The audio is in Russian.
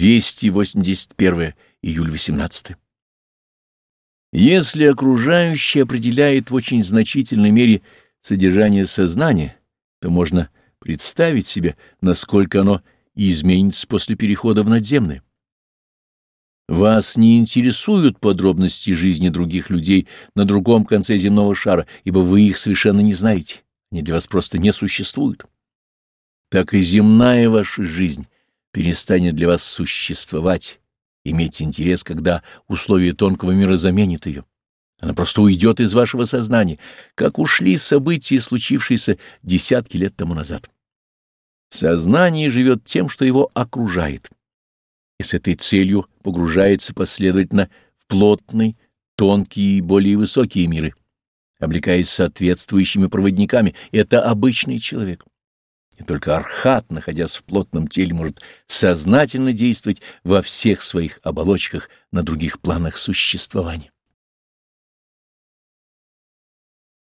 281 июль 18. Если окружающее определяет в очень значительной мере содержание сознания, то можно представить себе, насколько оно изменится после перехода в надземное. Вас не интересуют подробности жизни других людей на другом конце земного шара, ибо вы их совершенно не знаете, они для вас просто не существуют. Так и земная ваша жизнь перестанет для вас существовать, иметь интерес, когда условия тонкого мира заменят ее. Она просто уйдет из вашего сознания, как ушли события, случившиеся десятки лет тому назад. Сознание живет тем, что его окружает и с этой целью погружается последовательно в плотный, тонкие и более высокие миры, облекаясь соответствующими проводниками. Это обычный человек. И только архат, находясь в плотном теле, может сознательно действовать во всех своих оболочках на других планах существования.